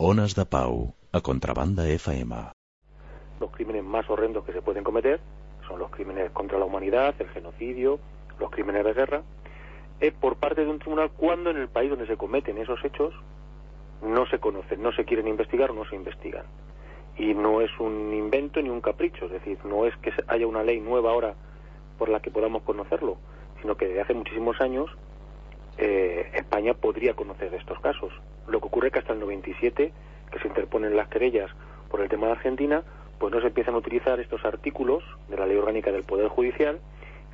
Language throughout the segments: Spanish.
Ones de Pau, a Contrabanda FM. Los crímenes más horrendos que se pueden cometer son los crímenes contra la humanidad, el genocidio, los crímenes de guerra, es por parte de un tribunal cuando en el país donde se cometen esos hechos no se conocen, no se quieren investigar o no se investigan. Y no es un invento ni un capricho, es decir, no es que haya una ley nueva ahora por la que podamos conocerlo, sino que desde hace muchísimos años eh, España podría conocer estos casos. Lo que ocurre es que hasta el 97, que se interponen las querellas por el tema de Argentina, pues no se empiezan a utilizar estos artículos de la Ley Orgánica del Poder Judicial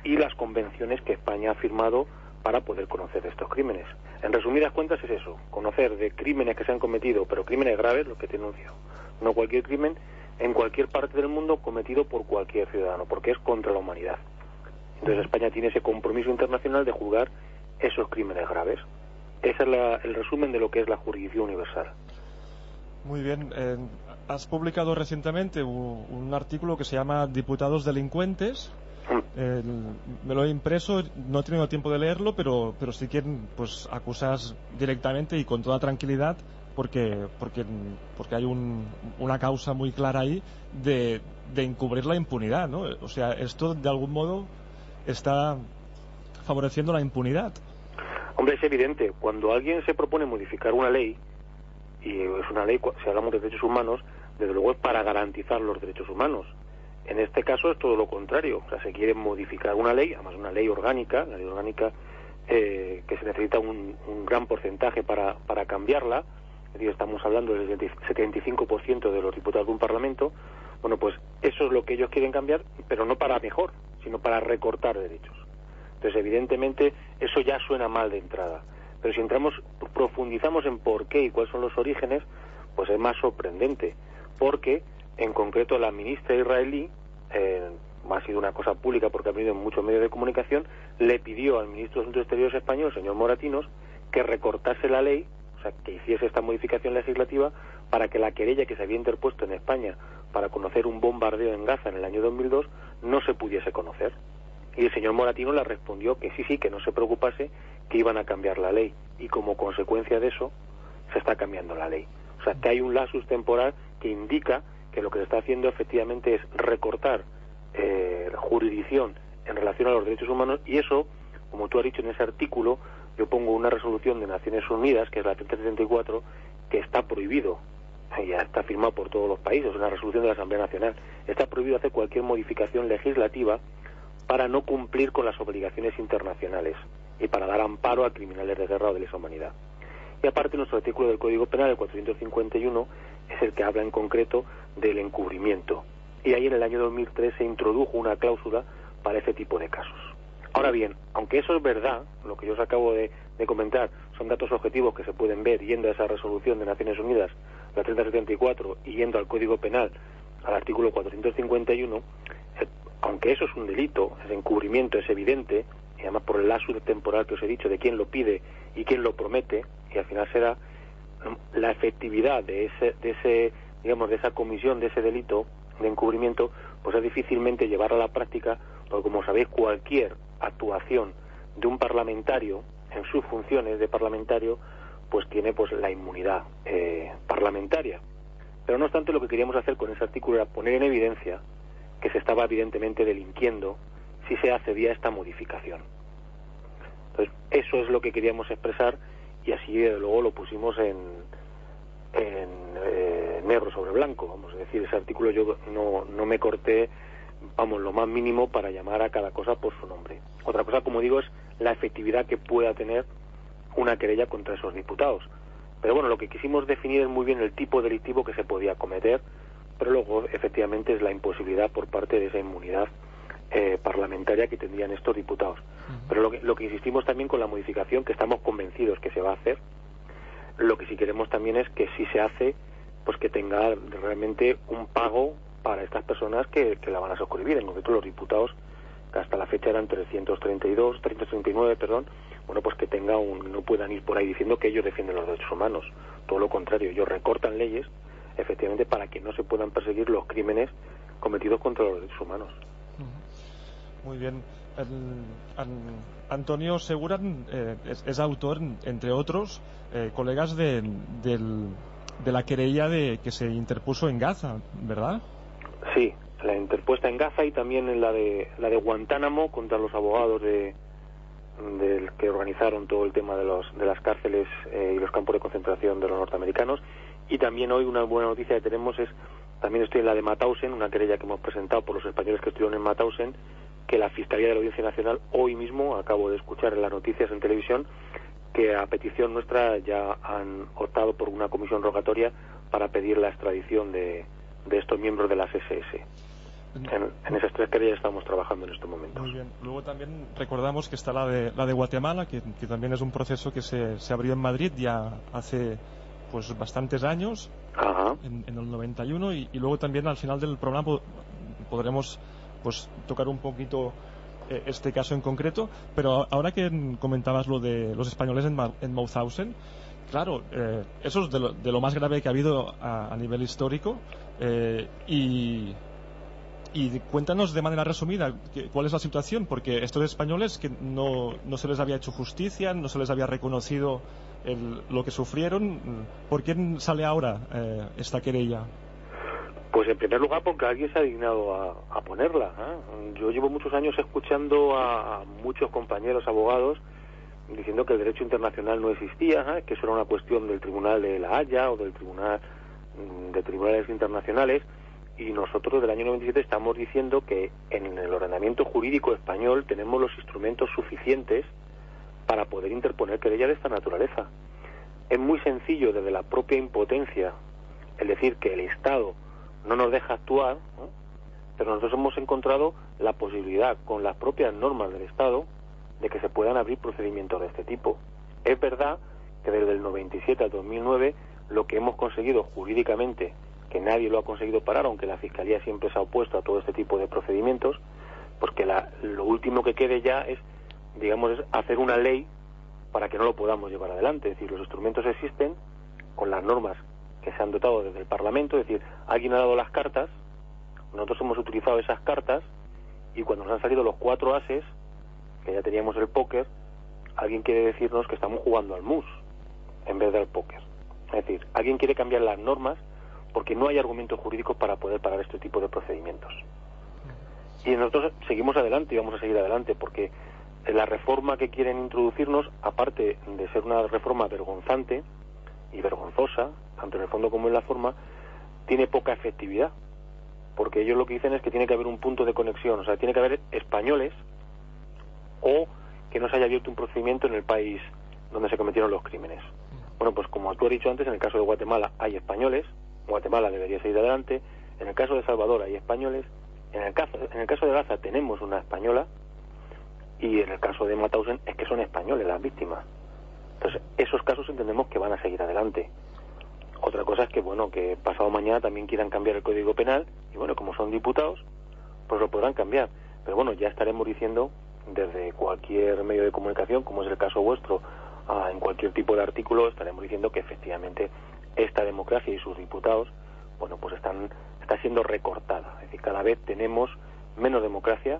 y las convenciones que España ha firmado para poder conocer estos crímenes. En resumidas cuentas es eso, conocer de crímenes que se han cometido, pero crímenes graves, lo que te denuncio, no cualquier crimen, en cualquier parte del mundo cometido por cualquier ciudadano, porque es contra la humanidad. Entonces España tiene ese compromiso internacional de juzgar esos crímenes graves. Ese es el resumen de lo que es la jurisdicción universal. Muy bien. Eh, has publicado recientemente un, artículo que se llama Diputados Delincuentes. Mm. me lo he impreso, no he tenido tiempo de leerlo, pero, pero si quieren, pues acusas directamente y con toda tranquilidad, porque, porque, porque hay una causa muy clara ahí de, de encubrir la impunidad, ¿no? O sea, esto de algún modo está favoreciendo la impunidad. Hombre, es evidente, cuando alguien se propone modificar una ley, y es una ley, si hablamos de derechos humanos, desde luego es para garantizar los derechos humanos. En este caso es todo lo contrario, o sea, se quiere modificar una ley, además una ley orgánica, la ley orgánica eh, que se necesita un, gran porcentaje para, para cambiarla, es decir, estamos hablando del 75% de los diputados de un Parlamento, bueno, pues eso es lo que ellos quieren cambiar, pero no para mejor, sino para recortar derechos. Entonces, evidentemente, eso ya suena mal de entrada. Pero si entramos, profundizamos en por qué y cuáles son los orígenes, pues es más sorprendente. Porque, en concreto, la ministra israelí, eh, ha sido una cosa pública porque ha venido en muchos medios de comunicación, le pidió al ministro de Asuntos Exteriores español, señor Moratinos, que recortase la ley, o sea, que hiciese esta modificación legislativa para que la querella que se había interpuesto en España para conocer un bombardeo en Gaza en el año 2002 no se pudiese conocer. Y el señor Moratino le respondió que sí, sí, que no se preocupase, que iban a cambiar la ley. Y como consecuencia de eso, se está cambiando la ley. O sea, que hay un lasus temporal que indica que lo que se está haciendo efectivamente es recortar eh, jurisdicción en relación a los derechos humanos y eso, como tú has dicho en ese artículo, yo pongo una resolución de Naciones Unidas, que es la 3074, que está prohibido, ya está firmado por todos los países, una resolución de la Asamblea Nacional, está prohibido hacer cualquier modificación legislativa para no cumplir con las obligaciones internacionales y para dar amparo a criminales de guerra o de lesa humanidad. Y aparte, nuestro artículo del Código Penal, el 451, es el que habla en concreto del encubrimiento. Y ahí en el año 2003 se introdujo una cláusula para ese tipo de casos. Ahora bien, aunque eso es verdad, lo que yo os acabo de, comentar son datos objetivos que se pueden ver yendo a esa resolución de Naciones Unidas, la 3074, y yendo al Código Penal, al artículo 451, aunque eso es un delito, ese encubrimiento es evidente, y además por el lazo temporal que os he dicho de quién lo pide y quién lo promete, y al final será mm, la efectividad de ese, de ese, digamos, de esa comisión, de ese delito de encubrimiento, pues es difícilmente llevar a la práctica, porque como sabéis, cualquier actuación de un parlamentario en sus funciones de parlamentario, pues tiene pues la inmunidad eh, parlamentaria. Pero no obstante, lo que queríamos hacer con ese artículo era poner en evidencia que se estaba evidentemente delinquiendo si se accedía a esta modificación. Entonces, eso es lo que queríamos expresar y así luego lo pusimos en, en eh, negro sobre blanco. Vamos a decir, ese artículo yo no, no me corté, vamos, lo más mínimo para llamar a cada cosa por su nombre. Otra cosa, como digo, es la efectividad que pueda tener una querella contra esos diputados. Pero bueno, lo que quisimos definir es muy bien el tipo delictivo que se podía cometer, pero luego efectivamente es la imposibilidad por parte de esa inmunidad eh, parlamentaria que tendrían estos diputados. Pero lo que, lo que insistimos también con la modificación, que estamos convencidos que se va a hacer, lo que sí queremos también es que si se hace, pues que tenga realmente un pago para estas personas que, que la van a suscribir, en concreto los diputados, que hasta la fecha eran 332, 339, perdón, bueno, pues que tenga un, no puedan ir por ahí diciendo que ellos defienden los derechos humanos. Todo lo contrario, ellos recortan leyes efectivamente para que no se puedan perseguir los crímenes cometidos contra los derechos humanos. Muy bien. Antonio Segura eh, es, autor, entre otros, eh, colegas del, de la querella de, que se interpuso en Gaza, ¿verdad? Sí, la interpuesta en Gaza y también en la de, la de Guantánamo contra los abogados de, del que organizaron todo el tema de, los, de las cárceles eh, y los campos de concentración de los norteamericanos. Y también hoy una buena noticia que tenemos es, también estoy en la de Mauthausen, una querella que hemos presentado por los españoles que estuvieron en Mauthausen, que la Fiscalía de la Audiencia Nacional hoy mismo, acabo de escuchar en las noticias en televisión, que a petición nuestra ya han optado por una comisión rogatoria para pedir la extradición de, de estos miembros de las SS. En, esas tres querellas estamos trabajando en este momento. Muy bien. Luego también recordamos que está la de, la de Guatemala, que, también es un proceso que se, se, abrió en Madrid ya hace pues bastantes años, En, el 91, y, y, luego también al final del programa podremos pues tocar un poquito eh, este caso en concreto, pero ahora que comentabas lo de los españoles en, en Mauthausen, claro, eh, eso es de lo, de lo, más grave que ha habido a, a nivel histórico eh, y y cuéntanos de manera resumida cuál es la situación, porque estos españoles que no, no se les había hecho justicia, no se les había reconocido el, lo que sufrieron, ¿por qué sale ahora eh, esta querella? Pues en primer lugar porque alguien se ha dignado a, ponerla. ¿eh? Yo llevo muchos años escuchando a, muchos compañeros abogados diciendo que el derecho internacional no existía, ¿eh? que eso era una cuestión del Tribunal de la Haya o del Tribunal mm, de Tribunales Internacionales y nosotros del año 97 estamos diciendo que en el ordenamiento jurídico español tenemos los instrumentos suficientes para poder interponer querella de esta naturaleza. Es muy sencillo desde la propia impotencia el decir que el Estado no nos deja actuar, pero nosotros hemos encontrado la posibilidad con las propias normas del Estado de que se puedan abrir procedimientos de este tipo. Es verdad que desde el 97 al 2009 lo que hemos conseguido jurídicamente que nadie lo ha conseguido parar, aunque la Fiscalía siempre se ha opuesto a todo este tipo de procedimientos, porque lo último que quede ya es, digamos, es hacer una ley para que no lo podamos llevar adelante. Es decir, los instrumentos existen con las normas que se han dotado desde el Parlamento, es decir, alguien ha dado las cartas, nosotros hemos utilizado esas cartas y cuando nos han salido los cuatro ases, que ya teníamos el póker, alguien quiere decirnos que estamos jugando al mus en vez del póker. Es decir, alguien quiere cambiar las normas porque no hay argumentos jurídicos para poder parar este tipo de procedimientos. Y nosotros seguimos adelante y vamos a seguir adelante porque la reforma que quieren introducirnos, aparte de ser una reforma vergonzante y vergonzosa, tanto en el fondo como en la forma, tiene poca efectividad. Porque ellos lo que dicen es que tiene que haber un punto de conexión, o sea, tiene que haber españoles o que no se haya abierto un procedimiento en el país donde se cometieron los crímenes. Bueno, pues como tú has dicho antes, en el caso de Guatemala hay españoles, Guatemala debería seguir adelante. En el caso de Salvador hay españoles. En el caso, en el caso de Gaza tenemos una española. Y en el caso de Mauthausen es que son españoles las víctimas. Entonces, esos casos entendemos que van a seguir adelante. Otra cosa es que, bueno, que pasado mañana también quieran cambiar el Código Penal. Y bueno, como son diputados, pues lo podrán cambiar. Pero bueno, ya estaremos diciendo desde cualquier medio de comunicación, como es el caso vuestro, en cualquier tipo de artículo, estaremos diciendo que efectivamente esta democracia y sus diputados, bueno, pues están, está siendo recortada. Es decir, cada vez tenemos menos democracia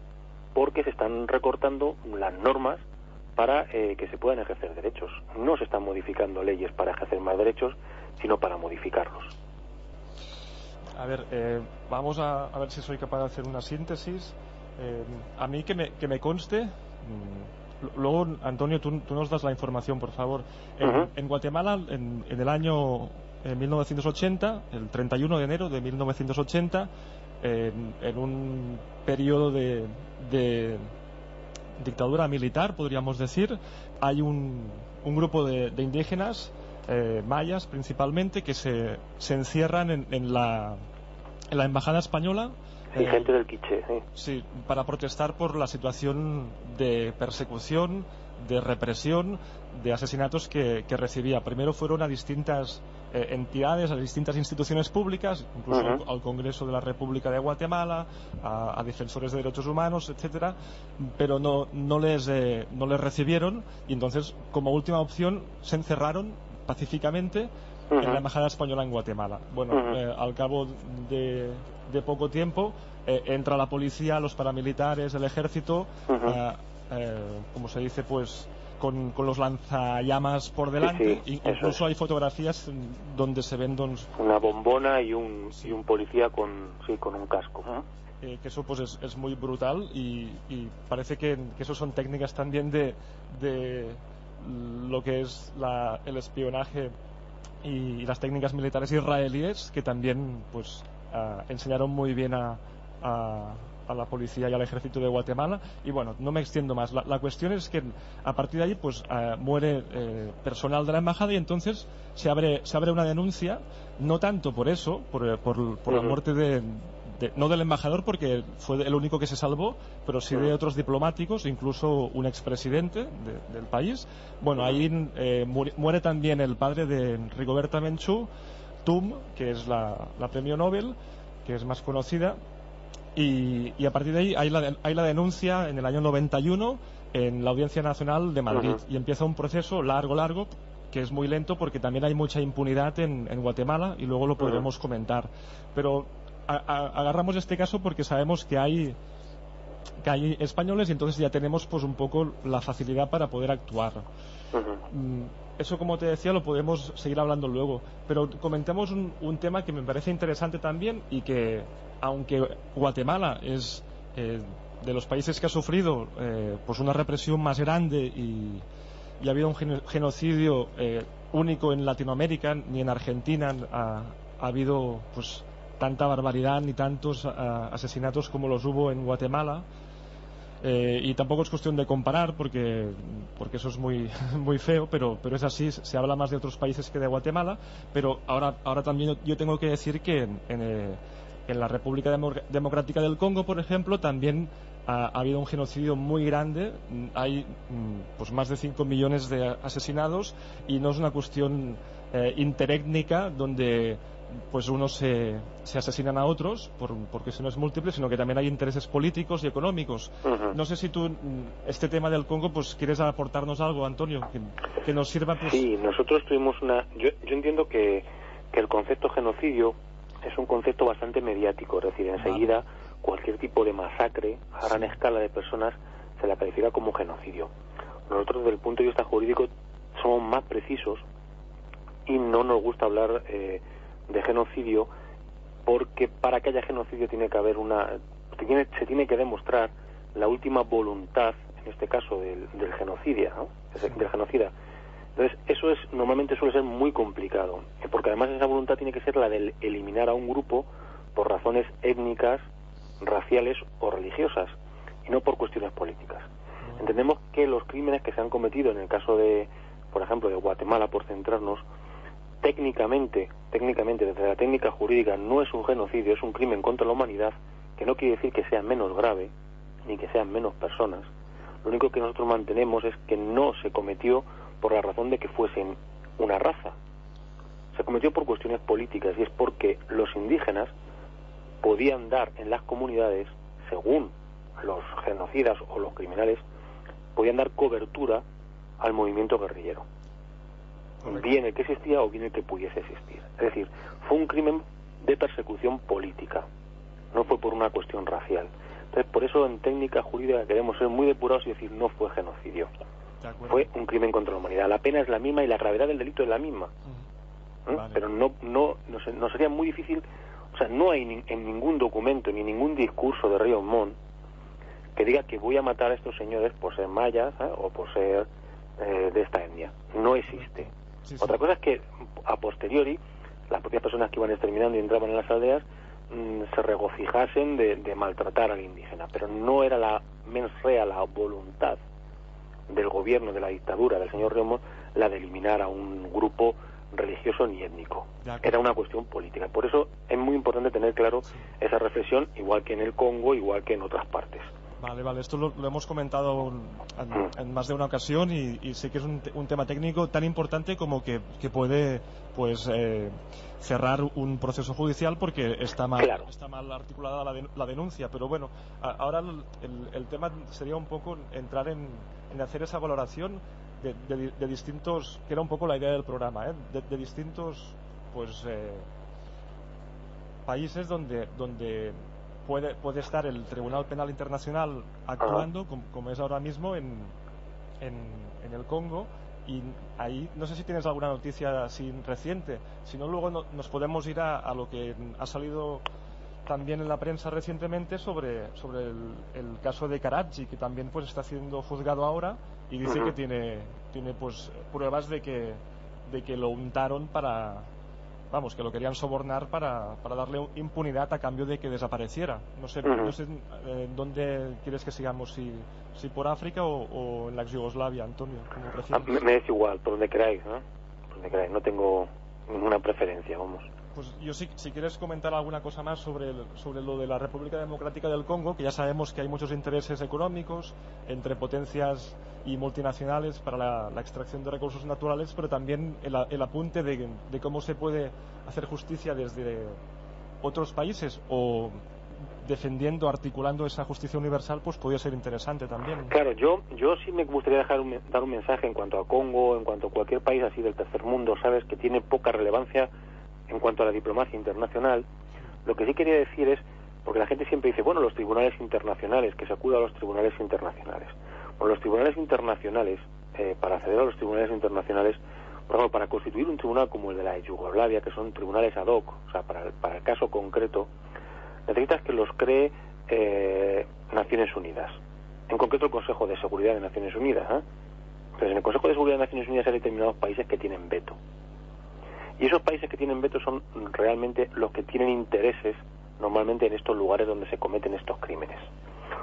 porque se están recortando las normas para eh, que se puedan ejercer derechos. No se están modificando leyes para ejercer más derechos, sino para modificarlos. A ver, eh, vamos a, ver si soy capaz de hacer una síntesis. Eh, a mí que me, que me conste, mm, luego Antonio, tú, nos das la información, por favor. En, Guatemala, en, en, el año en 1980, el 31 de enero de 1980, en, un periodo de, dictadura militar, podríamos decir, hay un, grupo de, indígenas, eh, mayas principalmente, que se, se encierran en, la, en la embajada española Sí, gente del Quiche, sí. para protestar por la situación de persecución, de represión, de asesinatos que, recibía. Primero fueron a distintas eh, entidades, a distintas instituciones públicas, incluso al, Congreso de la República de Guatemala, a, defensores de derechos humanos, etcétera, pero no, no, les, eh, no les recibieron y entonces, como última opción, se encerraron pacíficamente en la embajada española en Guatemala. Bueno, eh, al cabo de, de poco tiempo entra la policía, los paramilitares, el ejército, como se dice, pues con, con los lanzallamas por delante. sí, Incluso es. hay fotografías donde se ven doncs, Una bombona y un, y un policía con, sí, con un casco. eh, que eso pues es, es muy brutal y, y parece que, que eso son técnicas también de, de lo que es la- el espionaje y, y las técnicas militares israelíes que también pues ah, enseñaron muy bien a, a- a la policía y al ejército de Guatemala. Y bueno no me extiendo más. La, la cuestión es que a partir de ahí pues ah, muere eh, personal de la embajada y entonces se abre se abre una denuncia no tanto por eso por, eh, por, por la muerte de, de- no del embajador porque fue el único que se salvó, pero sí de otros diplomáticos, incluso un expresidente de- del país. Bueno, ahí eh, muere, muere también el padre de Rigoberta Menchú, Tum, que es la, la premio Nobel, que es más conocida. Y, y a partir de ahí hay la, hay la denuncia en el año 91 en la Audiencia Nacional de Madrid. Y empieza un proceso largo, largo, que es muy lento porque también hay mucha impunidad en, en Guatemala y luego lo podremos comentar. Pero a- a- agarramos este caso porque sabemos que hay que hay españoles y entonces ya tenemos pues un poco la facilidad para poder actuar. Mm, Eso, como te decía, lo podemos seguir hablando luego. Pero comentemos un, un tema que me parece interesante también y que, aunque Guatemala es eh, de los países que ha sufrido eh, pues una represión más grande y, y ha habido un geno- genocidio eh, único en Latinoamérica, ni en Argentina ha, ha habido pues tanta barbaridad ni tantos ah, asesinatos como los hubo en Guatemala. Eh, y tampoco es cuestión de comparar porque, porque eso es muy, muy feo, pero, pero es así, se habla más de otros países que de Guatemala, pero ahora, ahora también yo tengo que decir que en, eh, la República Demo- Democrática del Congo, por ejemplo, también ha, ha habido un genocidio muy grande, hay mm, pues más de 5 millones de asesinados y no es una cuestión eh, interétnica donde pues unos se, se asesinan a otros por, por cuestiones múltiples, sino que también hay intereses políticos y económicos. No sé si tú, mm, este tema del Congo, pues quieres aportarnos algo, Antonio, que, que nos sirva pues... Sí, nosotros tuvimos una... Yo, yo entiendo que, que el concepto genocidio es un concepto bastante mediático, es decir, enseguida cualquier tipo de masacre a gran escala de personas se la califica como genocidio. Nosotros desde el punto de vista jurídico somos más precisos y no nos gusta hablar eh, de genocidio porque para que haya genocidio tiene que haber una... Se tiene, se tiene que demostrar la última voluntad, en este caso del, del genocidia, ¿no? del genocida. Entonces, eso es normalmente suele ser muy complicado, porque además esa voluntad tiene que ser la de eliminar a un grupo por razones étnicas, raciales o religiosas, y no por cuestiones políticas. Entendemos que los crímenes que se han cometido en el caso de, por ejemplo, de Guatemala, por centrarnos, técnicamente, técnicamente desde la técnica jurídica no es un genocidio, es un crimen contra la humanidad, que no quiere decir que sea menos grave ni que sean menos personas. Lo único que nosotros mantenemos es que no se cometió por la razón de que fuesen una raza. Se cometió por cuestiones políticas y es porque los indígenas podían dar en las comunidades, según los genocidas o los criminales, podían dar cobertura al movimiento guerrillero. Correcto. Bien el que existía o bien el que pudiese existir. Es decir, fue un crimen de persecución política, no fue por una cuestión racial. Entonces, por eso en técnica jurídica queremos ser muy depurados y decir no fue genocidio, fue un crimen contra la humanidad. La pena es la misma y la gravedad del delito es la misma. ¿eh? Vale. Pero no, no, no, no sería muy difícil, o sea, no hay ni- en ningún documento ni ningún discurso de Río Montt que diga que voy a matar a estos señores por ser mayas ¿eh? o por ser eh, de esta etnia. No existe. Sí, sí. Otra cosa es que a posteriori las propias personas que iban exterminando y entraban en las aldeas mm, se regocijasen de, de maltratar al indígena, pero no era la mens rea la voluntad del gobierno de la dictadura del señor Remos la de eliminar a un grupo religioso ni étnico. Era una cuestión política. Por eso es muy importante tener claro esa reflexión, igual que en el Congo, igual que en otras partes. Vale, vale, esto lo, lo hemos comentado en, en más de una ocasión y, y sé que es un, un tema técnico tan importante como que, que puede pues eh, cerrar un proceso judicial porque está mal, Claro. está mal articulada la, den- la denuncia. Pero bueno, a- ahora el, el- tema sería un poco entrar en, en hacer esa valoración de, de- de distintos, que era un poco la idea del programa, ¿eh? de, de distintos pues eh, países donde, donde puede, puede estar el Tribunal Penal Internacional actuando, como, como es ahora mismo en, en, el Congo. Y ahí no sé si tienes alguna noticia así reciente, si no luego nos podemos ir a, lo que ha salido también en la prensa recientemente sobre, sobre el, caso de Karachi, que también pues está siendo juzgado ahora y dice que tiene, tiene pues pruebas de que, de que lo untaron para, vamos, que lo querían sobornar para, para darle impunidad a cambio de que desapareciera. No sé, no sé eh, dónde quieres que sigamos, si, si por África o, en la ex Yugoslavia, Antonio. Ah, me, es igual, por donde queráis, ¿no? Por donde queráis, no tengo ninguna preferencia, vamos. Pues yo si, si quieres comentar alguna cosa más sobre, sobre lo de la República Democrática del Congo, que ya sabemos que hay muchos intereses económicos entre potencias y multinacionales para la, extracción de recursos naturales, pero también el, apunte de, cómo se puede hacer justicia desde otros países o defendiendo, articulando esa justicia universal, pues podría ser interesante también. Claro, yo, yo sí me gustaría dejar dar un mensaje en cuanto a Congo, en cuanto a cualquier país así del tercer mundo, sabes, que tiene poca relevancia en cuanto a la diplomacia internacional, lo que sí quería decir es, porque la gente siempre dice, bueno, los tribunales internacionales, que se acuda a los tribunales internacionales. Bueno, los tribunales internacionales, eh, para acceder a los tribunales internacionales, por ejemplo, para constituir un tribunal como el de la Yugoslavia, que son tribunales ad hoc, o sea, para el, para el caso concreto, necesitas que los cree eh, Naciones Unidas. En concreto, el Consejo de Seguridad de Naciones Unidas. ¿eh? Entonces, en el Consejo de Seguridad de Naciones Unidas hay determinados países que tienen veto. Y esos países que tienen veto son realmente los que tienen intereses normalmente en estos lugares donde se cometen estos crímenes.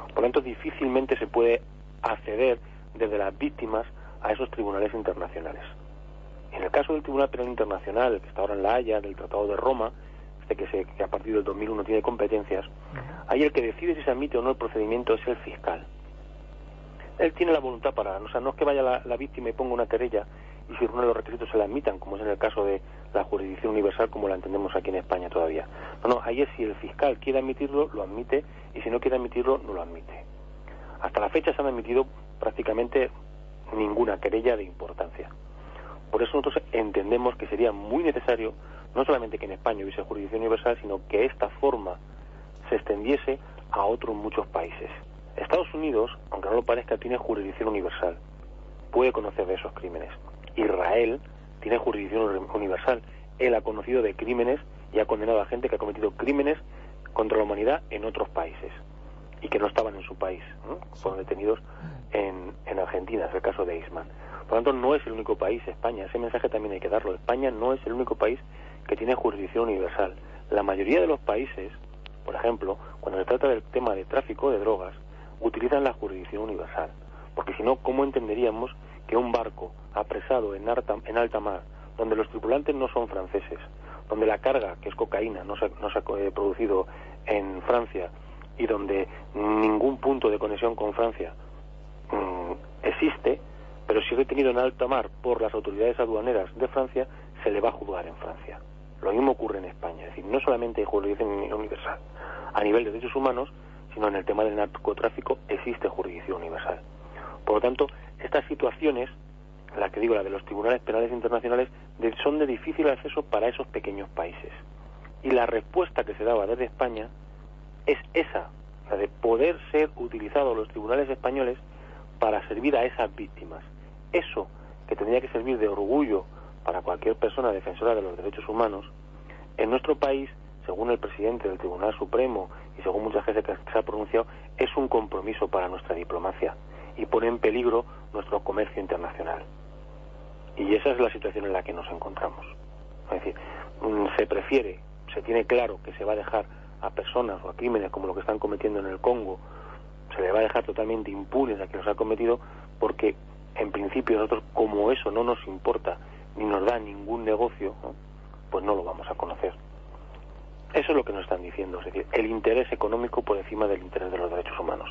Por lo tanto, difícilmente se puede acceder desde las víctimas a esos tribunales internacionales. En el caso del Tribunal Penal Internacional, que está ahora en La Haya, del Tratado de Roma, este que, se, que a partir del 2001 tiene competencias, ahí el que decide si se admite o no el procedimiento es el fiscal. Él tiene la voluntad para, o sea, no es que vaya la, la víctima y ponga una querella y si de los requisitos se la admitan, como es en el caso de la jurisdicción universal como la entendemos aquí en España todavía. No, no, ahí es si el fiscal quiere admitirlo, lo admite, y si no quiere admitirlo, no lo admite. Hasta la fecha se han admitido prácticamente ninguna querella de importancia. Por eso nosotros entendemos que sería muy necesario no solamente que en España hubiese jurisdicción universal, sino que esta forma se extendiese a otros muchos países. Estados Unidos, aunque no lo parezca, tiene jurisdicción universal. Puede conocer de esos crímenes. Israel tiene jurisdicción universal. Él ha conocido de crímenes y ha condenado a gente que ha cometido crímenes contra la humanidad en otros países y que no estaban en su país. Fueron detenidos en, en Argentina, es el caso de Eisman. Por lo tanto, no es el único país, España. Ese mensaje también hay que darlo. España no es el único país que tiene jurisdicción universal. La mayoría de los países, por ejemplo, cuando se trata del tema de tráfico de drogas, utilizan la jurisdicción universal. Porque si no, ¿cómo entenderíamos que un barco apresado en, alta mar, donde los tripulantes no son franceses, donde la carga, que es cocaína, no se, no se ha eh, producido en Francia y donde ningún punto de conexión con Francia mm, existe, pero si es detenido en alta mar por las autoridades aduaneras de Francia, se le va a juzgar en Francia. Lo mismo ocurre en España, es decir, no solamente hay jurisdicción universal a nivel de derechos humanos, sino en el tema del narcotráfico existe jurisdicción universal. Por lo tanto, estas situaciones, la que digo, la de los tribunales penales internacionales, son de difícil acceso para esos pequeños países. Y la respuesta que se daba desde España es esa, la de poder ser utilizados los tribunales españoles para servir a esas víctimas. Eso que tendría que servir de orgullo para cualquier persona defensora de los derechos humanos, en nuestro país, según el presidente del Tribunal Supremo y según mucha gente que se ha pronunciado, es un compromiso para nuestra diplomacia y pone en peligro nuestro comercio internacional. Y esa es la situación en la que nos encontramos. Es decir, mm, se prefiere, se tiene claro que se va a dejar a personas o a crímenes como lo que están cometiendo en el Congo, se le va a dejar totalmente impunes a quien los ha cometido, porque en principio nosotros, como eso no nos importa ni nos da ningún negocio, pues no lo vamos a conocer. Eso es lo que nos están diciendo, es decir, el interés económico por encima del interés de los derechos humanos.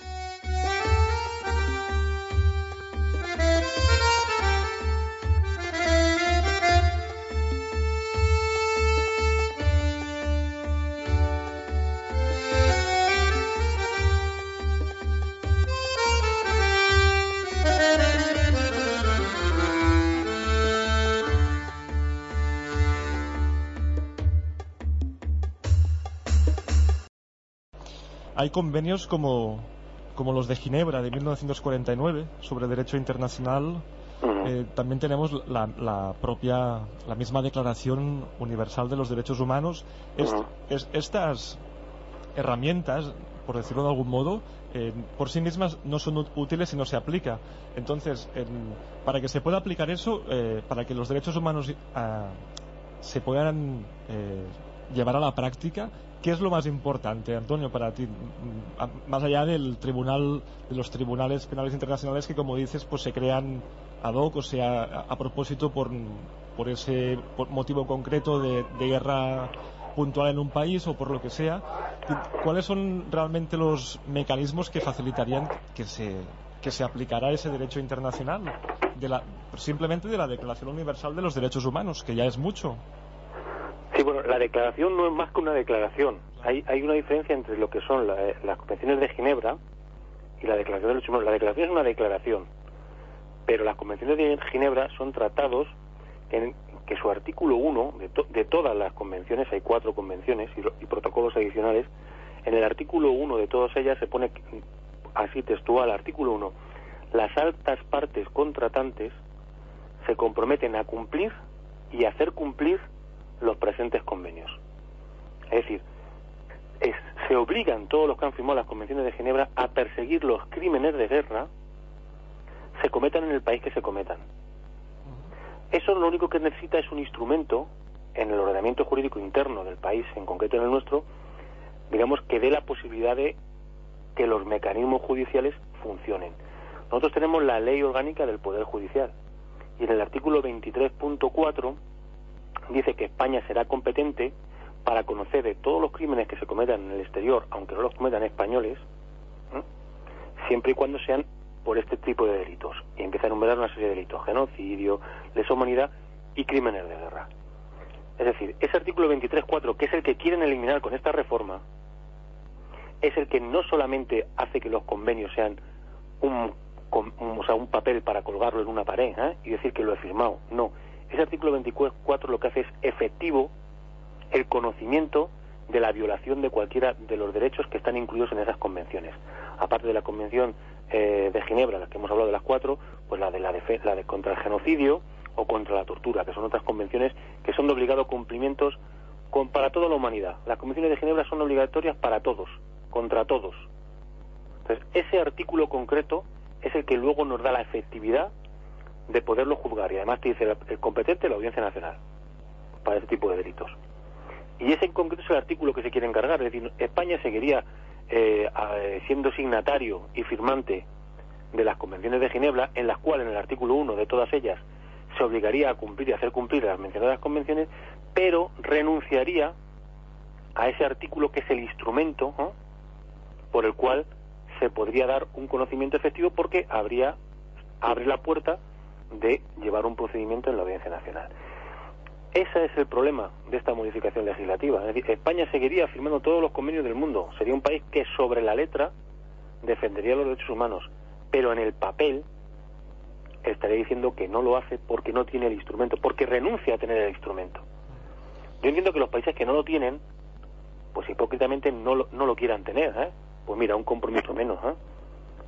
Hay convenios como, como los de Ginebra de 1949 sobre derecho internacional. Eh, también tenemos la, la, propia, la misma Declaración Universal de los Derechos Humanos. estas herramientas, por decirlo de algún modo, eh, por sí mismas no son útiles si no se aplica. Entonces, para que se pueda aplicar eso, eh, para que los derechos humanos ah, se puedan llevar a la práctica, ¿qué es lo más importante, Antonio, para ti? Mm, más allá del tribunal, de los tribunales penales internacionales que, como dices, pues se crean ad hoc, o sea, a, propósito por, por ese motivo concreto de guerra puntual en un país o por lo que sea, ¿cuáles son realmente los mecanismos que facilitarían que se, que se aplicara ese derecho internacional? De la, simplemente de la Declaración Universal de los Derechos Humanos, que ya es mucho. Sí, bueno, la declaración no es más que una declaración. Hay, hay una diferencia entre lo que son eh, las convenciones de Ginebra y la Declaración de los Humanos. La declaración es una declaración, pero las convenciones de Ginebra son tratados en, que su artículo 1 de, de, todas las convenciones, hay cuatro convenciones y, protocolos adicionales, en el artículo 1 de todas ellas se pone así textual, artículo 1, las altas partes contratantes se comprometen a cumplir y hacer cumplir los presentes convenios. Es decir, se obligan todos los que han firmado las convenciones de Ginebra a perseguir los crímenes de guerra, se cometan en el país que se cometan. Eso lo único que necesita es un instrumento en el ordenamiento jurídico interno del país, en concreto en el nuestro, digamos que dé la posibilidad de que los mecanismos judiciales funcionen. Nosotros tenemos la ley orgánica del Poder Judicial y en el artículo 23.4 dice que España será competente para conocer de todos los crímenes que se cometan en el exterior, aunque no los cometan españoles, siempre y cuando sean por este tipo de delitos. Y empieza a enumerar una serie de delitos, genocidio, lesa humanidad y crímenes de guerra. Es decir, ese artículo 23.4, que es el que quieren eliminar con esta reforma, es el que no solamente hace que los convenios sean un, o sea, un papel para colgarlo en una pared ¿eh? y decir que lo he firmado. No, ese artículo 24 lo que hace es efectivo el conocimiento de la violación de cualquiera de los derechos que están incluidos en esas convenciones. Aparte de la Convención eh, de Ginebra, la que hemos hablado de las cuatro, pues la de la, de, la de contra el genocidio o contra la tortura, que son otras convenciones que son de obligado cumplimientos con, para toda la humanidad. Las convenciones de Ginebra son obligatorias para todos, contra todos. Entonces, ese artículo concreto es el que luego nos da la efectividad de poderlo juzgar. Y además te dice el, competente la Audiencia Nacional para ese tipo de delitos. Y ese en concreto es el artículo que se quiere encargar, es decir, España seguiría eh, siendo signatario y firmante de las convenciones de Ginebra, en las cuales en el artículo 1 de todas ellas se obligaría a cumplir y hacer cumplir las mencionadas convenciones, pero renunciaría a ese artículo que es el instrumento por el cual se podría dar un conocimiento efectivo porque habría abre la puerta de llevar un procedimiento en la Audiencia Nacional. Ese es el problema de esta modificación legislativa. Es decir, España seguiría firmando todos los convenios del mundo. Sería un país que sobre la letra defendería los derechos humanos, pero en el papel estaría diciendo que no lo hace porque no tiene el instrumento, porque renuncia a tener el instrumento. Yo entiendo que los países que no lo tienen, pues hipócritamente no lo, no lo quieran tener. ¿eh? Pues mira, un compromiso menos. ¿eh?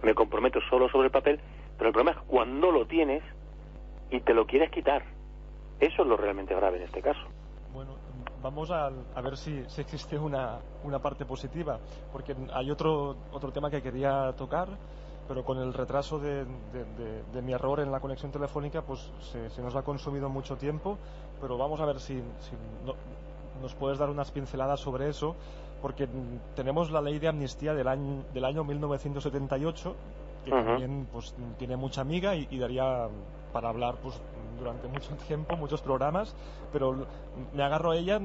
Me comprometo solo sobre el papel, pero el problema es cuando lo tienes y te lo quieres quitar. Eso es lo realmente grave en este caso. Bueno, vamos a, ver si, existe una, una, parte positiva, porque hay otro, otro tema que quería tocar, pero con el retraso de, mi error en la conexión telefónica, pues se, nos ha consumido mucho tiempo, pero vamos a ver si, nos puedes dar unas pinceladas sobre eso, porque tenemos la ley de amnistía del año, del año 1978, que también pues, tiene mucha amiga y, y daría para hablar pues, durante mucho tiempo, muchos programas, pero me agarro a ella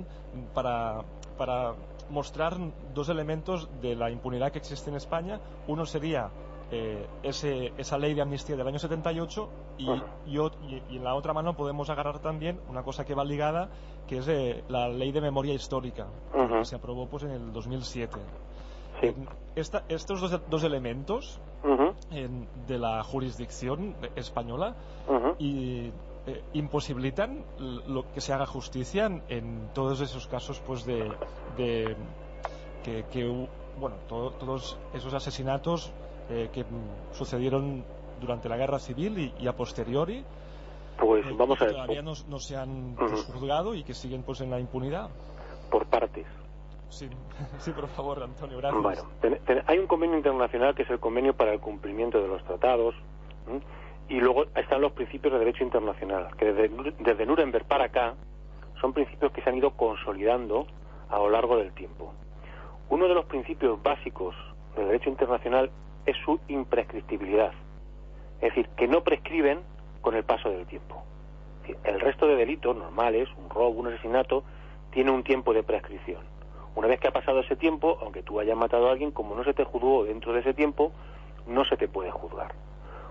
para, para mostrar dos elementos de la impunidad que existe en España. Uno sería eh, ese, esa ley de amnistía del año 78 y, y, en la otra mano podemos agarrar también una cosa que va ligada, que es eh, la ley de memoria histórica, que se aprobó pues en el 2007. estos dos, elementos de la jurisdicción española y eh, imposibilitan lo que se haga justicia en, todos esos casos pues de, que, bueno, todos esos asesinatos eh, que sucedieron durante la guerra civil y, a posteriori. Pues eh, vamos a ver. Todavía no, se han juzgado y que siguen pues en la impunidad. Por partes. Sí, sí, por favor, Antonio, gracias. Bueno, hay un convenio internacional que es el convenio para el cumplimiento de los tratados y luego están los principios de derecho internacional, que desde, desde Nuremberg para acá son principios que se han ido consolidando a lo largo del tiempo. Uno de los principios básicos del derecho internacional es su imprescriptibilidad, es decir, que no prescriben con el paso del tiempo. El resto de delitos normales, un robo, un asesinato, tiene un tiempo de prescripción. Una vez que ha pasado ese tiempo, aunque tú hayas matado a alguien, como no se te juzgó dentro de ese tiempo, no se te puede juzgar.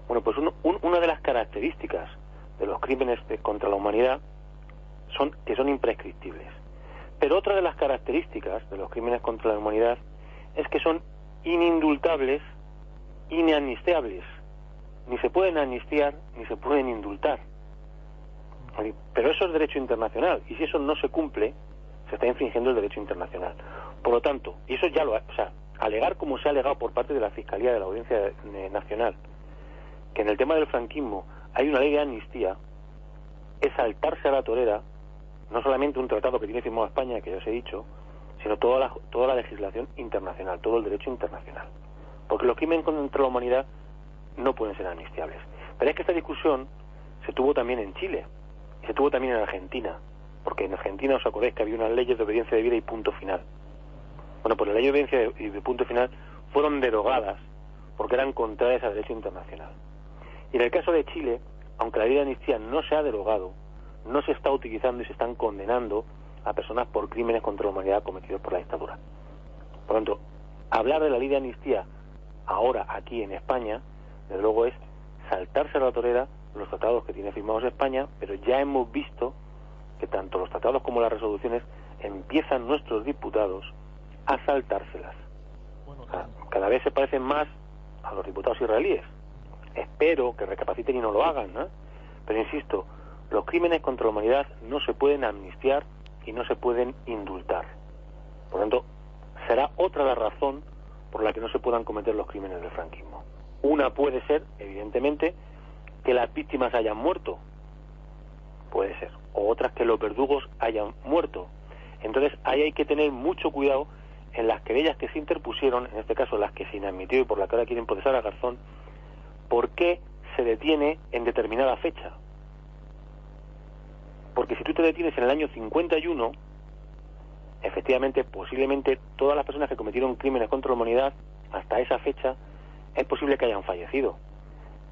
Bueno, pues una de las características de los crímenes contra la humanidad son que son imprescriptibles. Pero otra de las características de los crímenes contra la humanidad es que son inindultables, inamnistiables. Ni se pueden amnistiar ni se pueden indultar. Pero eso es derecho internacional y si eso no se cumple, se está infringiendo el derecho internacional. Por lo tanto, y eso ya lo, o sea, alegar como se ha alegado por parte de la Fiscalía de la Audiencia Nacional, que en el tema del franquismo hay una ley de amnistía, es saltarse a la torera no solamente un tratado que tiene firmado España, que ya os he dicho, sino toda la, toda la legislación internacional, todo el derecho internacional. Porque los crímenes contra la humanidad no pueden ser amnistiables. Pero es que esta discusión se tuvo también en Chile, se tuvo también en Argentina, porque en Argentina os acordáis que había unas leyes de obediencia de vida y punto final. Bueno, pues las leyes de obediencia y de punto final fueron derogadas porque eran contrarias al derecho internacional. Y en el caso de Chile, aunque la ley de amnistía no se ha derogado, no se está utilizando y se están condenando a personas por crímenes contra la humanidad cometidos por la dictadura. Por lo tanto, hablar de la ley de amnistía ahora aquí en España, desde luego es saltarse a la torera los tratados que tiene firmados España, pero ya hemos visto que tanto los tratados como las resoluciones empiezan nuestros diputados a saltárselas. cada vez se parecen más a los diputados israelíes. Espero que recapaciten y no lo hagan, ¿no? Pero insisto, los crímenes contra la humanidad no se pueden amnistiar y no se pueden indultar. Por lo tanto, será otra la razón por la que no se puedan cometer los crímenes del franquismo. Una puede ser, evidentemente, que las víctimas hayan muerto. Puede ser. O otras que los verdugos hayan muerto. Entonces, ahí hay que tener mucho cuidado en las querellas que se interpusieron, en este caso las que se inadmitió y por la que ahora quieren procesar a Garzón, por qué se detiene en determinada fecha. Porque si tú te detienes en el año 51, efectivamente, posiblemente todas las personas que cometieron crímenes contra la humanidad hasta esa fecha es posible que hayan fallecido.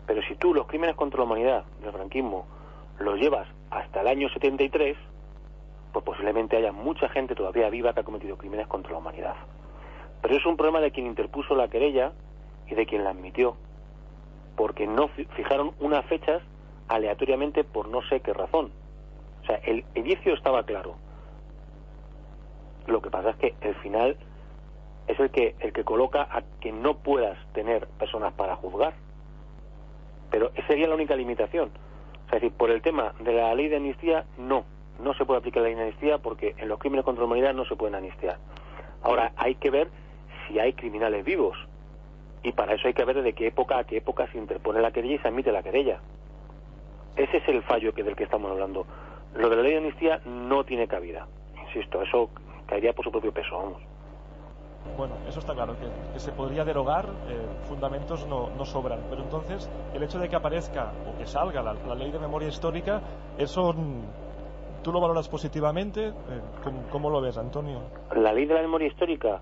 Pero si tú los crímenes contra la humanidad del franquismo los llevas hasta el año 73, pues posiblemente haya mucha gente todavía viva que ha cometido crímenes contra la humanidad. Pero es un problema de quien interpuso la querella y de quien la admitió, porque no fijaron unas fechas aleatoriamente por no sé qué razón. O sea, el inicio estaba claro. Lo que pasa es que el final es el que el que coloca a que no puedas tener personas para juzgar. Pero esa sería la única limitación. Es decir, por el tema de la ley de amnistía, no. No se puede aplicar la ley de amnistía porque en los crímenes contra la humanidad no se pueden amnistiar. Ahora, hay que ver si hay criminales vivos. Y para eso hay que ver de qué época a qué época se interpone la querella y se admite la querella. Ese es el fallo que del que estamos hablando. Lo de la ley de amnistía no tiene cabida. Insisto, eso caería por su propio peso, vamos. Bueno, eso está claro, que, se podría derogar, eh, fundamentos no, no, sobran. Pero entonces, el hecho de que aparezca o que salga la, ley de memoria histórica, eso mm, tú lo valoras positivamente. Eh, ¿cómo, lo ves, Antonio? La ley de la memoria histórica,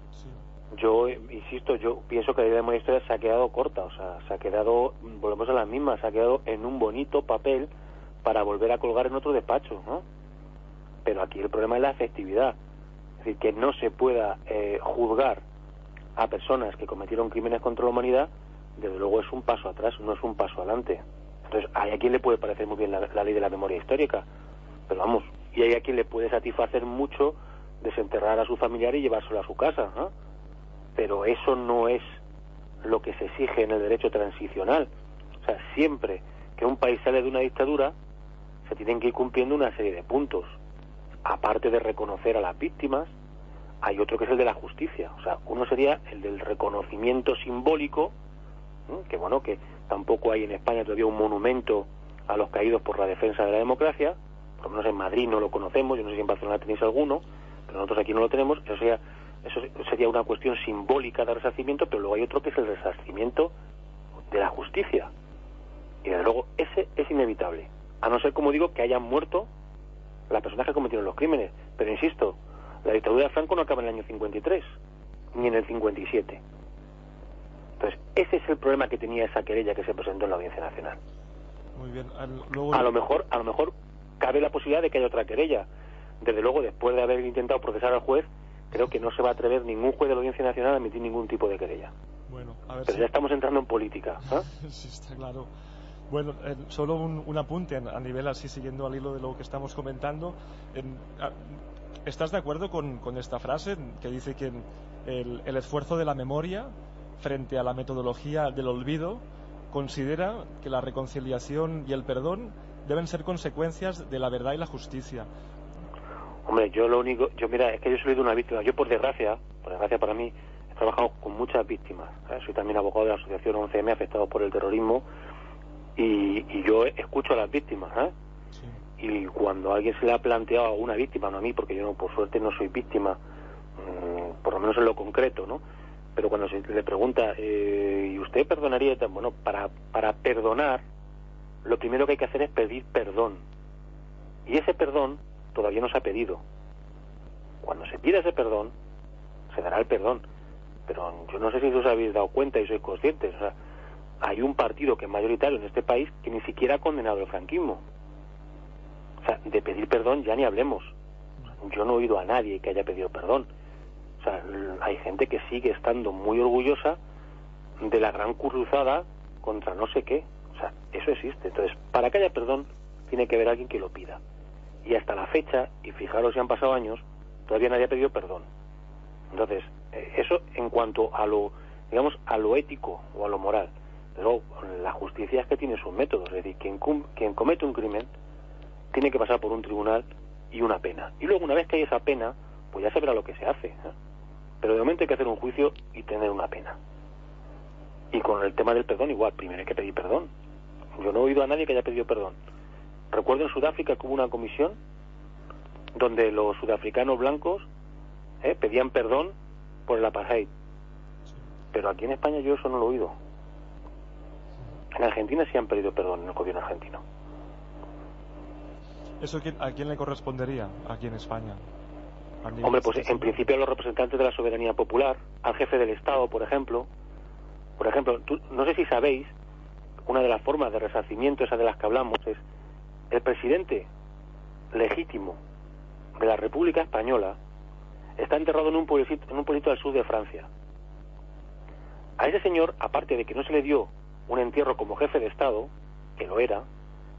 yo insisto, yo pienso que la ley de la memoria histórica se ha quedado corta, o sea, se ha quedado, volvemos a la misma, se ha quedado en un bonito papel para volver a colgar en otro despacho, ¿no? Pero aquí el problema es la efectividad. Decir, que no se pueda eh, juzgar a personas que cometieron crímenes contra la humanidad, desde luego es un paso atrás, no es un paso adelante. Entonces, hay a quien le puede parecer muy bien la, ley de la memoria histórica, pero vamos, y hay a quien le puede satisfacer mucho desenterrar a su familiar y llevárselo a su casa. Pero eso no es lo que se exige en el derecho transicional. O sea, siempre que un país sale de una dictadura, se tienen que ir cumpliendo una serie de puntos, aparte de reconocer a las víctimas, hay otro que es el de la justicia. O sea, uno sería el del reconocimiento simbólico, que bueno, que tampoco hay en España todavía un monumento a los caídos por la defensa de la democracia, por lo menos en Madrid no lo conocemos, yo no sé si en Barcelona tenéis alguno, pero nosotros aquí no lo tenemos, eso sería, eso sería una cuestión simbólica de resarcimiento, pero luego hay otro que es el resarcimiento de la justicia. Y desde luego ese es inevitable, a no ser, como digo, que hayan muerto las personas que cometieron los crímenes. Pero insisto, la dictadura de Franco no acaba en el año 53, ni en el 57. Entonces, ese es el problema que tenía esa querella que se presentó en la Audiencia Nacional. Muy bien. A lo mejor, a lo mejor cabe la posibilidad de que haya otra querella. Desde luego, después de haber intentado procesar al juez, creo que no se va a atrever ningún juez de la Audiencia Nacional a emitir ningún tipo de querella. Bueno, a ver Pero ya estamos entrando en política. ¿eh? sí, está claro. Bueno, eh, solo un, apunte a, nivel así, siguiendo al hilo de lo que estamos comentando. ¿Estás de acuerdo con, esta frase que dice que el, el, esfuerzo de la memoria frente a la metodología del olvido considera que la reconciliación y el perdón deben ser consecuencias de la verdad y la justicia? Hombre, yo lo único, yo mira, es que yo soy de una víctima. Yo por desgracia, por desgracia para mí, he trabajado con muchas víctimas. Soy también abogado de la asociación 11M afectados por el terrorismo y, yo escucho a las víctimas, ¿eh? Y cuando alguien se le ha planteado a una víctima, no a mí, porque yo no, por suerte no soy víctima, mm, por lo menos en lo concreto, ¿no? Pero cuando se le pregunta, eh, ¿y usted perdonaría? Bueno, para, para perdonar, lo primero que hay que hacer es pedir perdón. Y ese perdón todavía no se ha pedido. Cuando se pida ese perdón, se dará el perdón. Pero yo no sé si os habéis dado cuenta y sois conscientes. O sea, hay un partido que es mayoritario en este país que ni siquiera ha condenado el franquismo. O sea, de pedir perdón ya ni hablemos. Yo no he oído a nadie que haya pedido perdón. O sea, hay gente que sigue estando muy orgullosa de la gran cruzada contra no sé qué. O sea, eso existe. Entonces, para que haya perdón, tiene que haber alguien que lo pida. Y hasta la fecha, y fijaros si han pasado años, todavía nadie ha pedido perdón. Entonces, eh, eso en cuanto a lo, digamos, a lo ético o a lo moral. Pero la justicia es que tiene sus métodos, es decir, quien, quien comete un crimen tiene que pasar por un tribunal y una pena. Y luego, una vez que hay esa pena, pues ya se verá lo que se hace. ¿eh? Pero de momento hay que hacer un juicio y tener una pena. Y con el tema del perdón, igual, primero hay que pedir perdón. Yo no he oído a nadie que haya pedido perdón. Recuerdo en Sudáfrica que hubo una comisión donde los sudafricanos blancos ¿eh? pedían perdón por el apartheid. Pero aquí en España yo eso no lo he oído. En Argentina sí han pedido perdón en el gobierno argentino. ¿Eso a quién le correspondería aquí en España? Hombre, pues en principio a los representantes de la soberanía popular, al jefe del Estado, por ejemplo. Por ejemplo, no sé si sabéis, una de las formas de resarcimiento, esa de las que hablamos, es el presidente legítimo de la República Española está enterrado en un pueblito, en un pueblito al sur de Francia. A ese señor, aparte de que no se le dio un entierro como jefe de Estado, que lo era,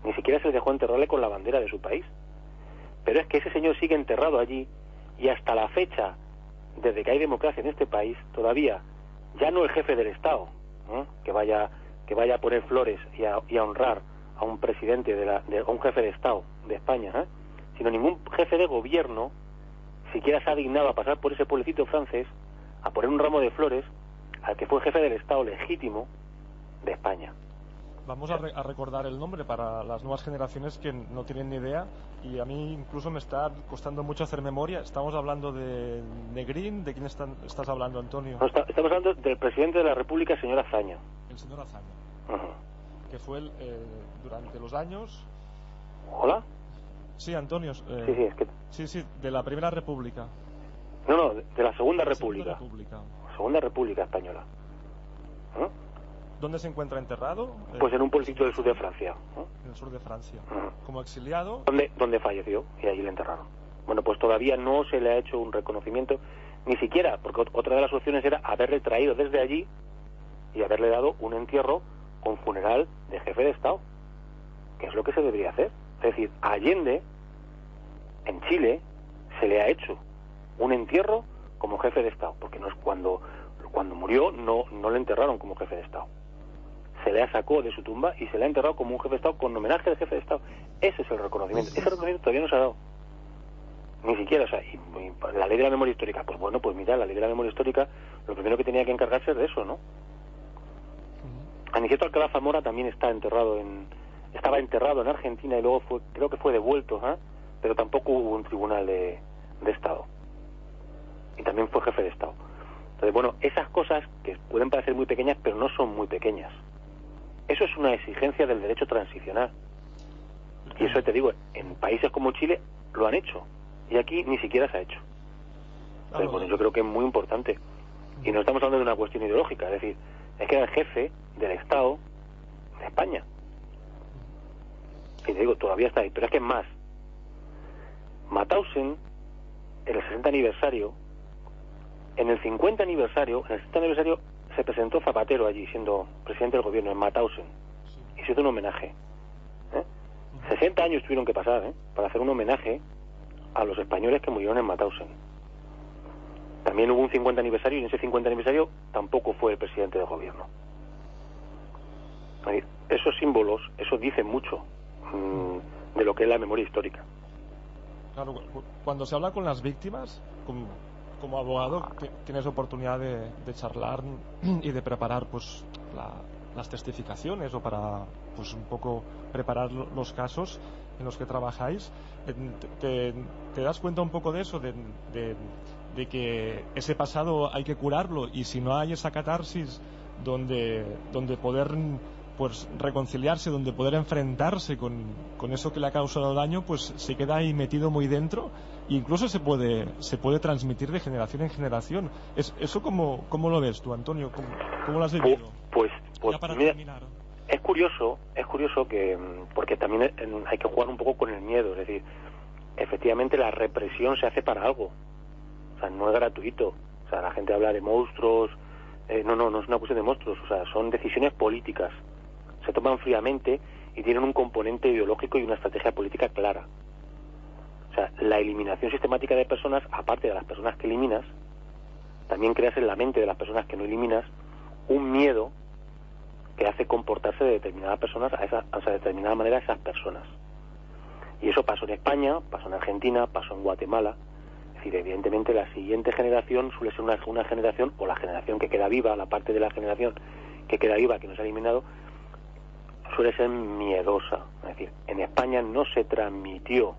ni siquiera se le dejó enterrarle con la bandera de su país. Pero es que ese señor sigue enterrado allí y hasta la fecha, desde que hay democracia en este país, todavía ya no el jefe del Estado, que vaya que vaya a poner flores y a, honrar a un presidente de, la, de un jefe de Estado de España, ¿eh? sino ningún jefe de gobierno siquiera se ha dignado a pasar por ese pueblecito francés a poner un ramo de flores al que fue jefe del Estado legítimo de España. Vamos a, recordar el nombre para las nuevas generaciones que no tienen ni idea y a mí incluso me está costando mucho hacer memoria. Estamos hablando de Negrín, ¿de quién estás hablando, Antonio? estamos hablando del presidente de la República, señor Azaña. El señor Azaña. Que fue eh, durante los años... ¿Hola? Sí, Antonio. Eh, sí, sí, es que... sí, sí, de la Primera República. No, no, de la Segunda República. Segunda República. Segunda República Española. ¿Dónde se encuentra enterrado? Pues en un pueblito del sur de Francia. En el sur de Francia. ¿Como exiliado? ¿Dónde, donde falleció y ahí le enterraron. Bueno, pues todavía no se le ha hecho un reconocimiento, ni siquiera, porque otra de las opciones era haberle traído desde allí y haberle dado un entierro con funeral de jefe de Estado, que es lo que se debería hacer. Es decir, a Allende, en Chile, se le ha hecho un entierro como jefe de Estado, porque no es cuando, cuando murió no, no le enterraron como jefe de Estado se le sacó de su tumba y se le ha enterrado como un jefe de Estado con homenaje al jefe de Estado. Ese es el reconocimiento. Ese reconocimiento todavía no se ha dado. Ni siquiera, o sea, la ley de la memoria histórica, pues bueno, pues mira, la ley de la memoria histórica, lo primero que tenía que encargarse es de eso, ¿no? Aniceto Alcalá Zamora también está enterrado en, estaba enterrado en Argentina y luego fue, creo que fue devuelto, ¿eh? pero tampoco hubo un tribunal de, de Estado. Y también fue jefe de Estado. Entonces, bueno, esas cosas que pueden parecer muy pequeñas, pero no son muy pequeñas. Eso es una exigencia del derecho transicional. Y eso te digo, en países como Chile lo han hecho. Y aquí ni siquiera se ha hecho. Entonces, bueno, yo creo que es muy importante. Y no estamos hablando de una cuestión ideológica, es decir, es que era el jefe del Estado de España. Y te digo, todavía está ahí. Pero es que es más. Mauthausen, en el 60 aniversario, en el 50 aniversario, en el 60 aniversario se presentó Zapatero allí, siendo presidente del gobierno, en Mauthausen. Y se hizo un homenaje. ¿eh? 60 años tuvieron que pasar ¿eh? para hacer un homenaje a los españoles que murieron en Mauthausen. También hubo un 50 aniversario y en ese 50 aniversario tampoco fue el presidente del gobierno. Esos símbolos, eso dice mucho mm, de lo que es la memoria histórica. Claro, cuando se habla con las víctimas, como, como abogado, tienes oportunidad de, charlar y de preparar pues las testificaciones o para pues un poco preparar los casos en los que trabajáis. ¿Te, das cuenta un poco de eso? de, de que ese pasado hay que curarlo y si no hay esa catarsis donde, donde poder pues reconciliarse, donde poder enfrentarse con, con, eso que le ha causado daño, pues se queda ahí metido muy dentro incluso se puede, se puede transmitir de generación en generación. Es, ¿Eso cómo, cómo lo ves tú, Antonio? ¿Cómo, lo has vivido? Pues, pues es curioso, es curioso que, porque también hay que jugar un poco con el miedo, es decir, efectivamente la represión se hace para algo, o sea, no es gratuito. O sea, la gente habla de monstruos. Eh, no, no, no es una cuestión de monstruos. O sea, son decisiones políticas. Se toman fríamente y tienen un componente ideológico y una estrategia política clara. O sea, la eliminación sistemática de personas, aparte de las personas que eliminas, también creas en la mente de las personas que no eliminas un miedo que hace comportarse de determinadas personas a esa, o determinada manera a esas personas. Y eso pasó en España, pasó en Argentina, pasó en Guatemala, decir, evidentemente la siguiente generación suele ser una, una generación, o la generación que queda viva, la parte de la generación que queda viva, que no se ha eliminado, suele ser miedosa. Es decir, en España no se transmitió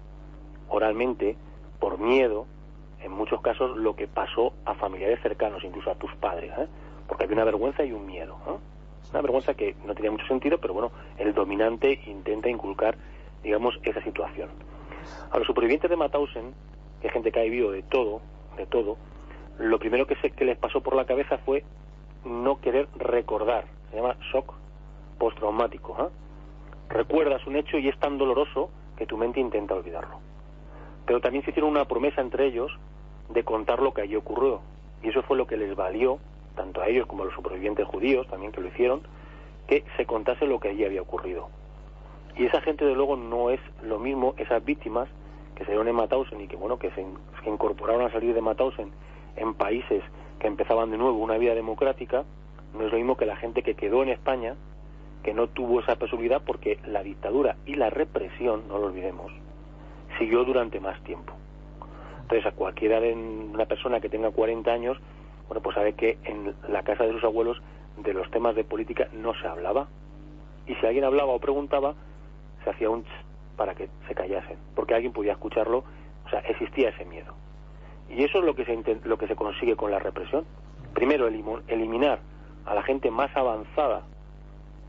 oralmente por miedo, en muchos casos, lo que pasó a familiares cercanos, incluso a tus padres, ¿eh? porque había una vergüenza y un miedo. Una vergüenza que no tenía mucho sentido, pero bueno, el dominante intenta inculcar, digamos, esa situación. A los supervivientes de Mauthausen que gente que ha vivido de todo, de todo, lo primero que, se, que les pasó por la cabeza fue no querer recordar. Se llama shock postraumático. ¿eh? Recuerdas un hecho y es tan doloroso que tu mente intenta olvidarlo. Pero también se hicieron una promesa entre ellos de contar lo que allí ocurrió. Y eso fue lo que les valió, tanto a ellos como a los supervivientes judíos, también que lo hicieron, que se contase lo que allí había ocurrido. Y esa gente, de luego, no es lo mismo, esas víctimas, que se dieron en Mauthausen y que bueno que se que incorporaron a salir de Mauthausen en países que empezaban de nuevo una vida democrática no es lo mismo que la gente que quedó en España que no tuvo esa posibilidad porque la dictadura y la represión no lo olvidemos siguió durante más tiempo entonces a cualquiera de una persona que tenga 40 años bueno pues sabe que en la casa de sus abuelos de los temas de política no se hablaba y si alguien hablaba o preguntaba se hacía un para que se callasen, porque alguien podía escucharlo, o sea, existía ese miedo. Y eso es lo que se, lo que se consigue con la represión. Primero, eliminar a la gente más avanzada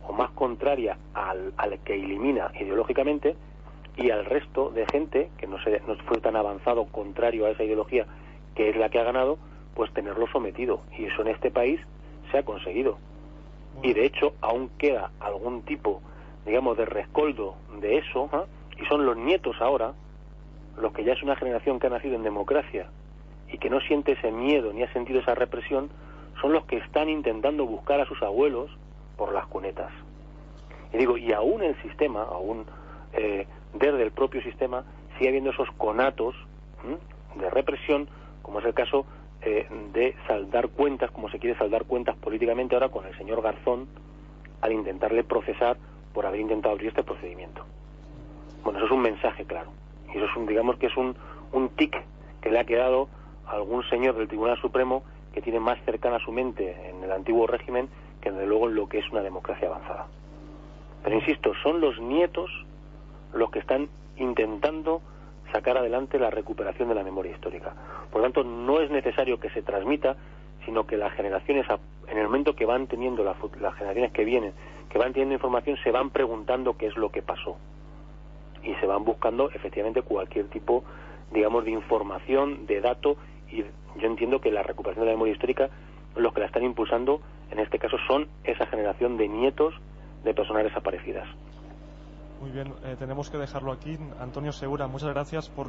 o más contraria al, al que elimina ideológicamente y al resto de gente que no, se, no fue tan avanzado contrario a esa ideología que es la que ha ganado, pues tenerlo sometido. Y eso en este país se ha conseguido. Y de hecho aún queda algún tipo, digamos, de rescoldo de eso, ¿ah? y son los nietos ahora, los que ya es una generación que ha nacido en democracia y que no siente ese miedo ni ha sentido esa represión, son los que están intentando buscar a sus abuelos por las cunetas. Y digo, y aún el sistema, aún eh, desde el propio sistema, sigue habiendo esos conatos de represión, como es el caso eh, de saldar cuentas, como se quiere saldar cuentas políticamente ahora con el señor Garzón, al intentarle procesar por haber intentado abrir este procedimiento. Bueno, eso es un mensaje claro. Y eso es un, digamos que es un, un tic que le ha quedado a algún señor del Tribunal Supremo que tiene más cercana su mente en el antiguo régimen que desde luego en lo que es una democracia avanzada. Pero insisto, son los nietos los que están intentando sacar adelante la recuperación de la memoria histórica. Por lo tanto, no es necesario que se transmita, sino que las generaciones, en el momento que van teniendo las generaciones que vienen, que van teniendo información, se van preguntando qué es lo que pasó. Y se van buscando efectivamente cualquier tipo, digamos, de información, de dato, y yo entiendo que la recuperación de la memoria histórica, los que la están impulsando, en este caso, son esa generación de nietos de personas desaparecidas. Muy bien, eh, tenemos que dejarlo aquí. Antonio Segura, muchas gracias por,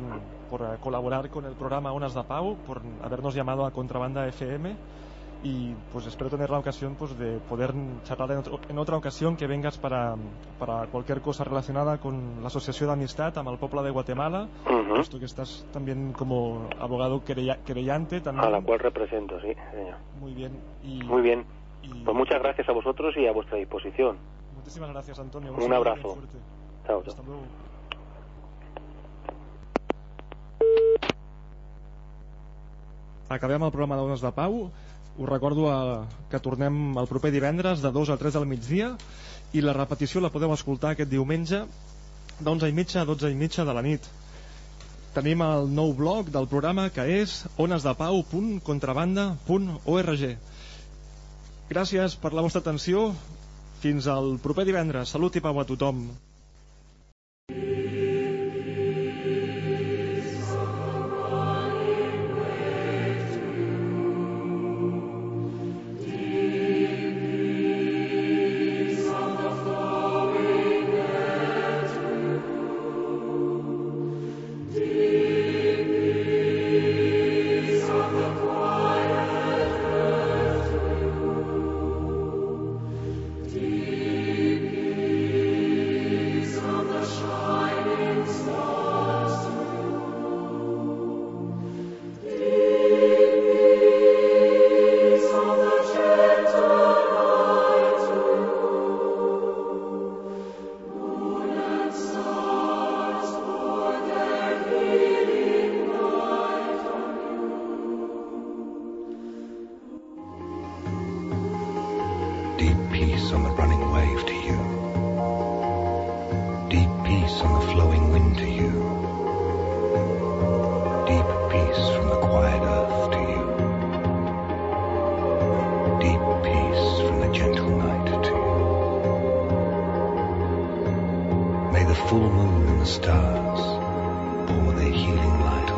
por eh, colaborar con el programa Onas da Pau, por habernos llamado a Contrabanda FM y pues espero tener la ocasión pues de poder charlar en, otra ocasión que vengas para, para, cualquier cosa relacionada con la Asociación de Amistad amb el de Guatemala, uh que estás también como abogado querellante también. A la cual represento, sí, señor. Muy bien. Y, Muy bien. Pues muchas gracias a vosotros y a vuestra disposición. Muchísimas gracias, Antonio. Un abrazo. Chao, chao. Acabem el programa d'Ones de Pau. Us recordo a, eh, que tornem el proper divendres de 2 a 3 del migdia i la repetició la podeu escoltar aquest diumenge d'11 i mitja a 12 i mitja de la nit. Tenim el nou blog del programa que és onesdepau.contrabanda.org Gràcies per la vostra atenció. Fins al proper divendres. Salut i pau a tothom. full moon and the stars pour their healing light